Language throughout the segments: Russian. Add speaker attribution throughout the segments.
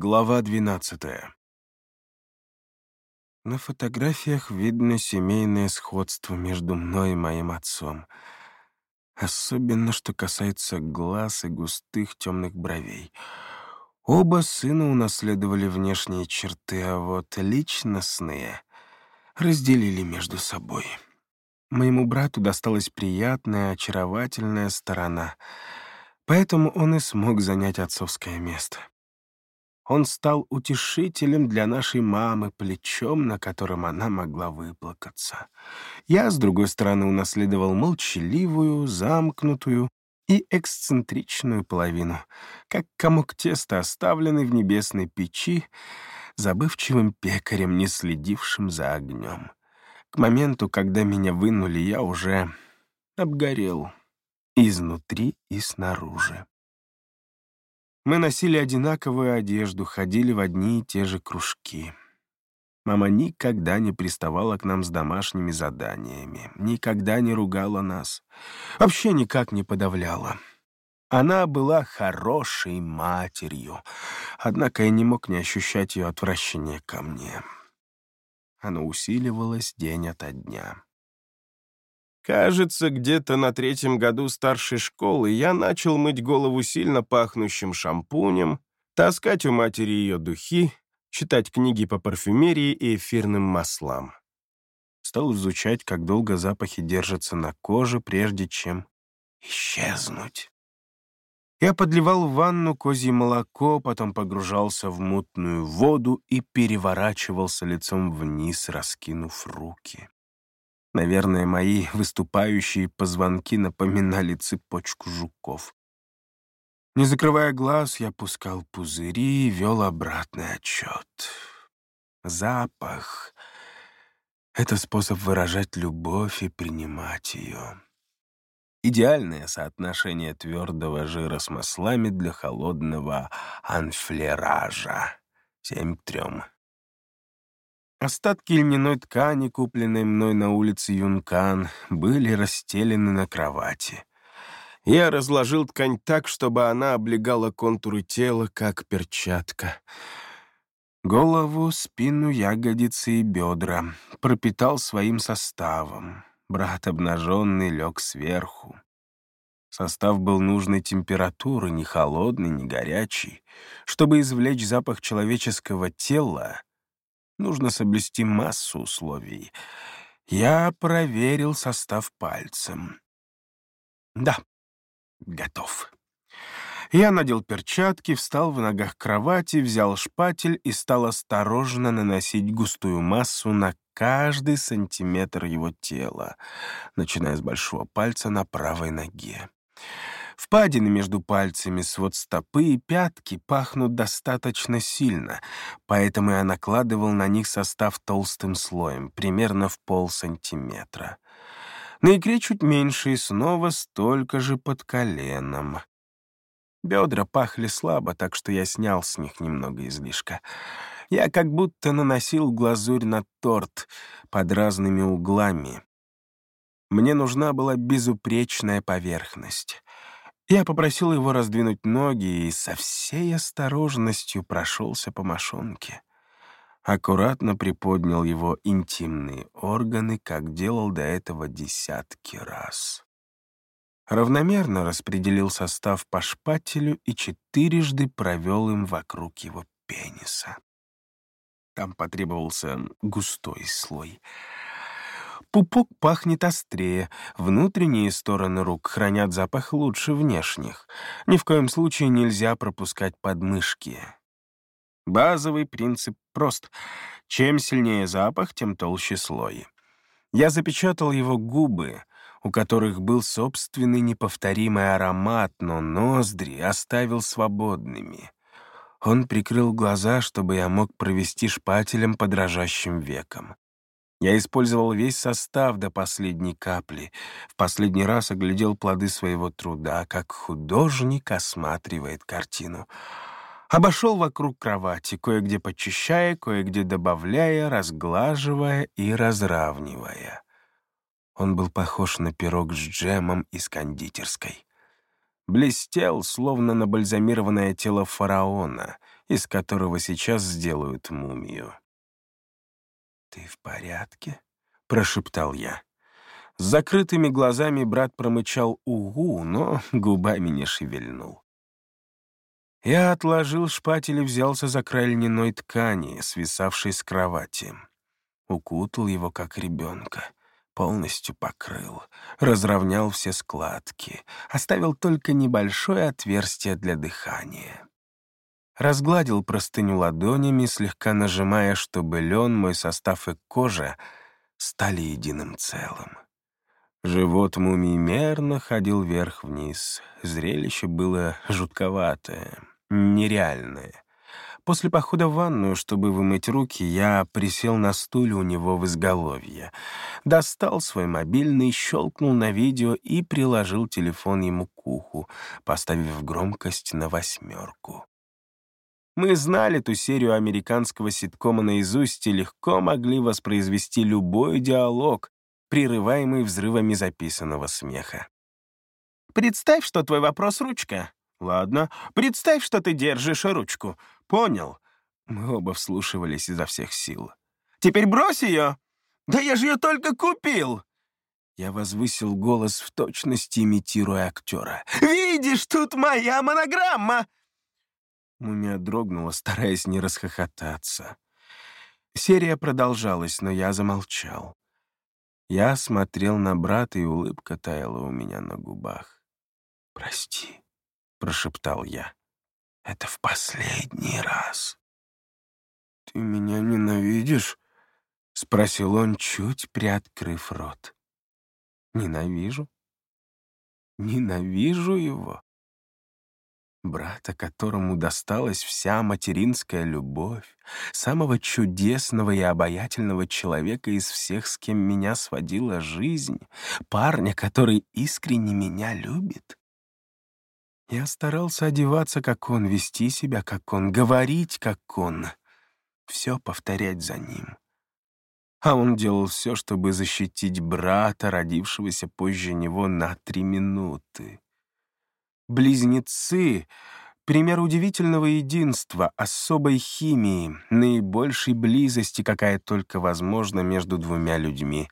Speaker 1: Глава 12 На фотографиях видно семейное сходство между мной и моим отцом. Особенно, что касается глаз и густых темных бровей. Оба сына унаследовали внешние черты, а вот личностные разделили между собой. Моему брату досталась приятная, очаровательная сторона, поэтому он и смог занять отцовское место. Он стал утешителем для нашей мамы, плечом, на котором она могла выплакаться. Я, с другой стороны, унаследовал молчаливую, замкнутую и эксцентричную половину, как комок теста, оставленный в небесной печи, забывчивым пекарем, не следившим за огнем. К моменту, когда меня вынули, я уже обгорел изнутри и снаружи. Мы носили одинаковую одежду, ходили в одни и те же кружки. Мама никогда не приставала к нам с домашними заданиями, никогда не ругала нас, вообще никак не подавляла. Она была хорошей матерью, однако я не мог не ощущать ее отвращения ко мне. Оно усиливалось день ото дня. Кажется, где-то на третьем году старшей школы я начал мыть голову сильно пахнущим шампунем, таскать у матери ее духи, читать книги по парфюмерии и эфирным маслам. Стал изучать, как долго запахи держатся на коже, прежде чем исчезнуть. Я подливал в ванну козье молоко, потом погружался в мутную воду и переворачивался лицом вниз, раскинув руки. Наверное, мои выступающие позвонки напоминали цепочку жуков. Не закрывая глаз, я пускал пузыри и вел обратный отчет. Запах — это способ выражать любовь и принимать ее. Идеальное соотношение твердого жира с маслами для холодного анфлеража. Семь к трем. Остатки льняной ткани, купленной мной на улице Юнкан, были расстелены на кровати. Я разложил ткань так, чтобы она облегала контуры тела, как перчатка. Голову, спину, ягодицы и бедра пропитал своим составом. Брат обнаженный лег сверху. Состав был нужной температуры, не холодный, не горячий. Чтобы извлечь запах человеческого тела, Нужно соблюсти массу условий. Я проверил состав пальцем. Да, готов. Я надел перчатки, встал в ногах кровати, взял шпатель и стал осторожно наносить густую массу на каждый сантиметр его тела, начиная с большого пальца на правой ноге. Впадины между пальцами, свод стопы и пятки пахнут достаточно сильно, поэтому я накладывал на них состав толстым слоем, примерно в полсантиметра. На икре чуть меньше и снова столько же под коленом. Бедра пахли слабо, так что я снял с них немного излишка. Я как будто наносил глазурь на торт под разными углами. Мне нужна была безупречная поверхность. Я попросил его раздвинуть ноги и со всей осторожностью прошелся по мошонке. Аккуратно приподнял его интимные органы, как делал до этого десятки раз. Равномерно распределил состав по шпателю и четырежды провел им вокруг его пениса. Там потребовался густой слой — Пупок пахнет острее, внутренние стороны рук хранят запах лучше внешних. Ни в коем случае нельзя пропускать подмышки. Базовый принцип прост. Чем сильнее запах, тем толще слой. Я запечатал его губы, у которых был собственный неповторимый аромат, но ноздри оставил свободными. Он прикрыл глаза, чтобы я мог провести шпателем по дрожащим векам. Я использовал весь состав до последней капли. В последний раз оглядел плоды своего труда, как художник осматривает картину. Обошел вокруг кровати, кое-где почищая, кое-где добавляя, разглаживая и разравнивая. Он был похож на пирог с джемом из кондитерской. Блестел, словно набальзамированное тело фараона, из которого сейчас сделают мумию. «Ты в порядке?» — прошептал я. С закрытыми глазами брат промычал «угу», но губами не шевельнул. Я отложил шпатель и взялся за край льняной ткани, свисавшей с кровати. Укутал его, как ребенка, полностью покрыл, разровнял все складки, оставил только небольшое отверстие для дыхания. Разгладил простыню ладонями, слегка нажимая, чтобы лен, мой состав и кожа стали единым целым. Живот мумии мерно ходил вверх-вниз. Зрелище было жутковатое, нереальное. После похода в ванную, чтобы вымыть руки, я присел на стуле у него в изголовье, достал свой мобильный, щелкнул на видео и приложил телефон ему к уху, поставив громкость на восьмерку. Мы знали ту серию американского ситкома наизусть и легко могли воспроизвести любой диалог, прерываемый взрывами записанного смеха. «Представь, что твой вопрос — ручка». «Ладно. Представь, что ты держишь ручку». «Понял». Мы оба вслушивались изо всех сил. «Теперь брось ее!» «Да я же ее только купил!» Я возвысил голос в точности, имитируя актера. «Видишь, тут моя монограмма!» Мумия дрогнула, стараясь не расхохотаться. Серия продолжалась, но я замолчал. Я смотрел на брата, и улыбка таяла у меня на губах. «Прости», — прошептал я. «Это в последний раз». «Ты меня ненавидишь?» — спросил он, чуть приоткрыв рот. «Ненавижу? Ненавижу его?» Брата, которому досталась вся материнская любовь, самого чудесного и обаятельного человека из всех, с кем меня сводила жизнь, парня, который искренне меня любит. Я старался одеваться, как он, вести себя, как он, говорить, как он, все повторять за ним. А он делал все, чтобы защитить брата, родившегося позже него на три минуты. Близнецы — пример удивительного единства, особой химии, наибольшей близости, какая только возможна между двумя людьми.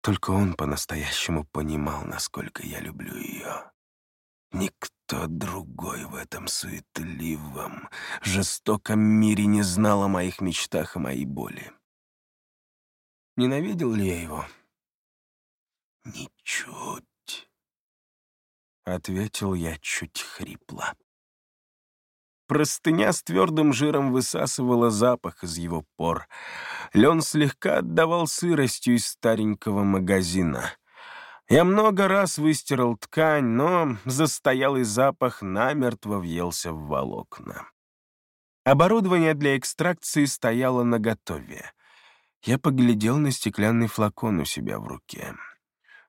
Speaker 1: Только он по-настоящему понимал, насколько я люблю ее. Никто другой в этом суетливом, жестоком мире не знал о моих мечтах и моей боли. Ненавидел ли я его? Ничуть. — ответил я чуть хрипло. Простыня с твердым жиром высасывала запах из его пор. Лен слегка отдавал сыростью из старенького магазина. Я много раз выстирал ткань, но застоялый запах намертво въелся в волокна. Оборудование для экстракции стояло наготове. Я поглядел на стеклянный флакон у себя в руке.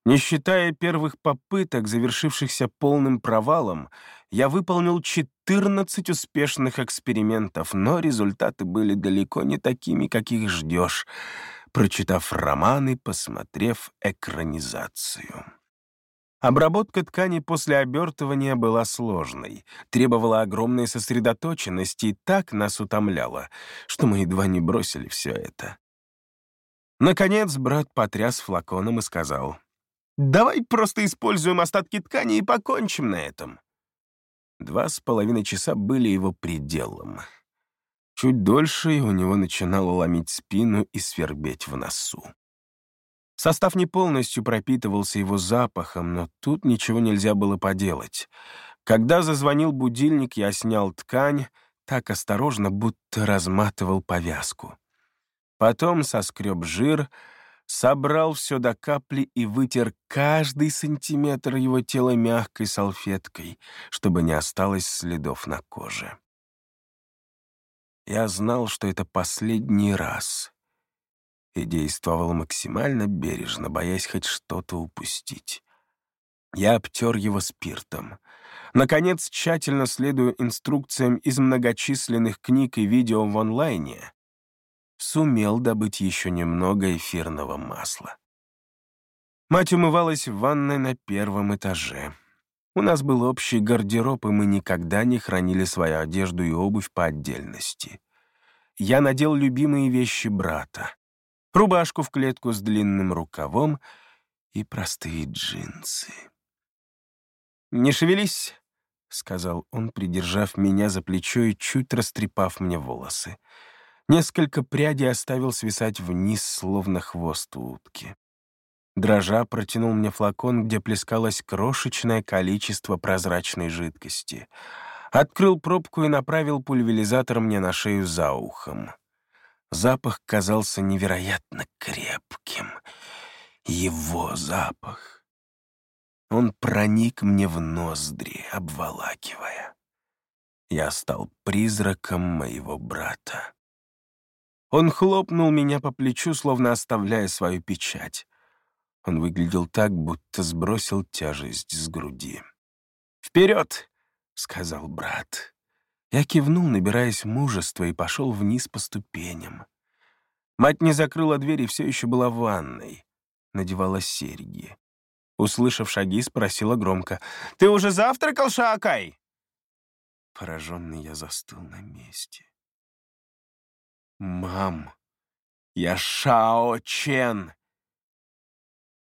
Speaker 1: Не считая первых попыток, завершившихся полным провалом, я выполнил 14 успешных экспериментов, но результаты были далеко не такими, каких ждешь, прочитав романы, посмотрев экранизацию. Обработка ткани после обертывания была сложной, требовала огромной сосредоточенности и так нас утомляла, что мы едва не бросили все это. Наконец брат потряс флаконом и сказал — Давай просто используем остатки ткани и покончим на этом. Два с половиной часа были его пределом. Чуть дольше, у него начинало ломить спину и свербеть в носу. Состав не полностью пропитывался его запахом, но тут ничего нельзя было поделать. Когда зазвонил будильник, я снял ткань, так осторожно, будто разматывал повязку. Потом соскреб жир — собрал все до капли и вытер каждый сантиметр его тела мягкой салфеткой, чтобы не осталось следов на коже. Я знал, что это последний раз, и действовал максимально бережно, боясь хоть что-то упустить. Я обтер его спиртом. Наконец, тщательно следуя инструкциям из многочисленных книг и видео в онлайне, сумел добыть еще немного эфирного масла. Мать умывалась в ванной на первом этаже. У нас был общий гардероб, и мы никогда не хранили свою одежду и обувь по отдельности. Я надел любимые вещи брата. Рубашку в клетку с длинным рукавом и простые джинсы. «Не шевелись», — сказал он, придержав меня за плечо и чуть растрепав мне волосы. Несколько прядей оставил свисать вниз, словно хвост утки. Дрожа протянул мне флакон, где плескалось крошечное количество прозрачной жидкости. Открыл пробку и направил пульверизатор мне на шею за ухом. Запах казался невероятно крепким. Его запах. Он проник мне в ноздри, обволакивая. Я стал призраком моего брата. Он хлопнул меня по плечу, словно оставляя свою печать. Он выглядел так, будто сбросил тяжесть с груди. «Вперед!» — сказал брат. Я кивнул, набираясь мужества, и пошел вниз по ступеням. Мать не закрыла дверь и все еще была в ванной. Надевала серьги. Услышав шаги, спросила громко. «Ты уже завтракал, Шаакай?» Пораженный я застыл на месте. «Мам, я Шао Чен!»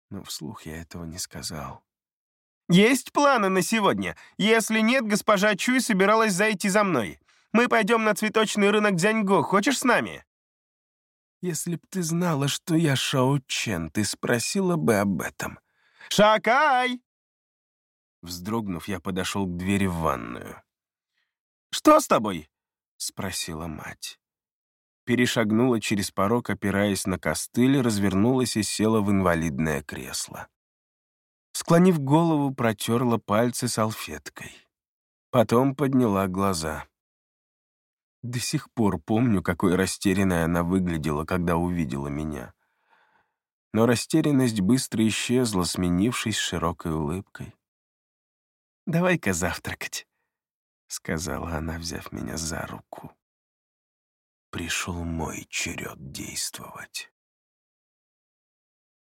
Speaker 1: но вслух я этого не сказал. «Есть планы на сегодня? Если нет, госпожа Чуй собиралась зайти за мной. Мы пойдем на цветочный рынок Дзяньго. Хочешь с нами?» «Если б ты знала, что я Шао Чен, ты спросила бы об этом». «Шакай!» Вздрогнув, я подошел к двери в ванную. «Что с тобой?» — спросила мать перешагнула через порог, опираясь на костыль, развернулась и села в инвалидное кресло. Склонив голову, протерла пальцы салфеткой. Потом подняла глаза. До сих пор помню, какой растерянной она выглядела, когда увидела меня. Но растерянность быстро исчезла, сменившись широкой улыбкой. «Давай-ка завтракать», — сказала она, взяв меня за руку пришел мой черед действовать.